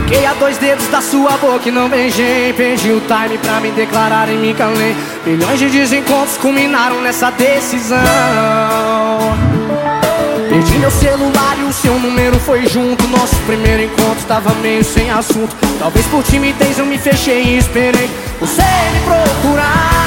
Fiquei a dois dedos da sua boca e não beijei. Perdi o time pra me declarar e me calei Milhões de desencontros culminaram nessa decisão. Perdi meu celular e o seu número foi junto. Nosso primeiro encontro tava meio sem assunto. Talvez por timidez eu me fechei e esperei. Você me procurar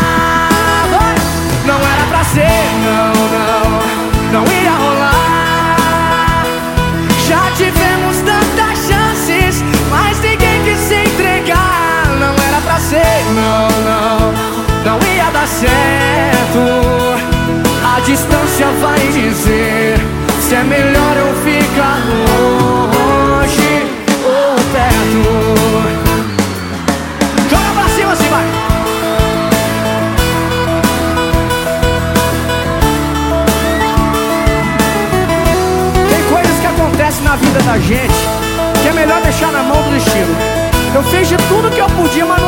não, não Não ia dar certo. A distância vai dizer se é melhor eu ficar longe ou perto. Joga pra cima assim, vai. Tem coisas que acontecem na vida da gente Que é melhor deixar na mão do destino. Eu fiz de tudo que eu podia, mas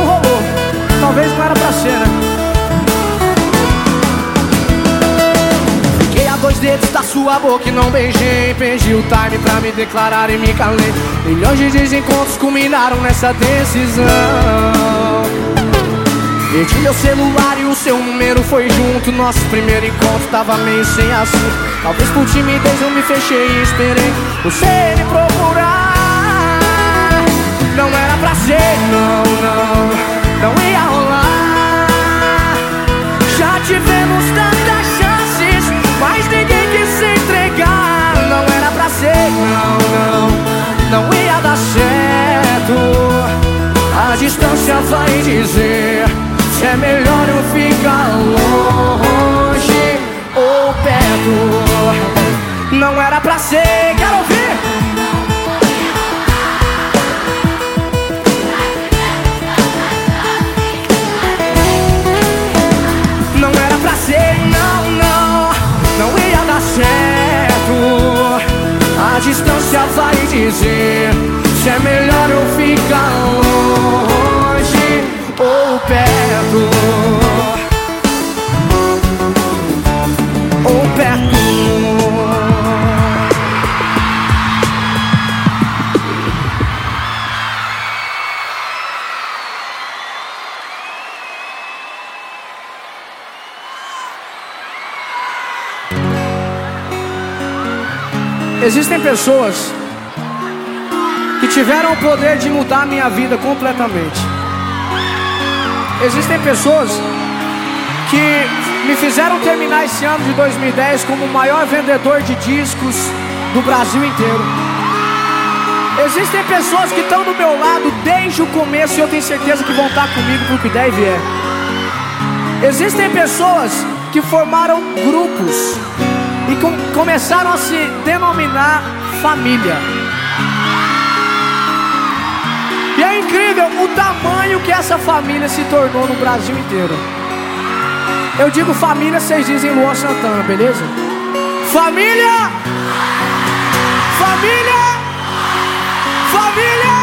dois dedos da sua boca e não beijei. Perdi o time pra me declarar e me calei. Milhões de desencontros culminaram nessa decisão. Perdi meu celular e o seu número foi junto. Nosso primeiro encontro tava meio sem assunto. Talvez por timidez eu me fechei e esperei Você me procurar. Não era pra ser, não vai dizer Se é melhor eu ficar longe ou perto. Não era pra ser, quero ouvir. A distância vai dizer Se é melhor eu ficar longe perto Ou perto Existem pessoas que tiveram o poder de mudar minha vida completamente. Existem pessoas que me fizeram terminar esse ano de 2010 como o maior vendedor de discos do Brasil inteiro. Existem pessoas que estão do meu lado desde o começo e eu tenho certeza que vão estar comigo pro que der e vier. Existem pessoas que formaram grupos e com, começaram a se denominar família. E é incrível o tamanho que essa família se tornou no Brasil inteiro. Eu digo família, vocês dizem Luan Santana, beleza? Família! Família! Família!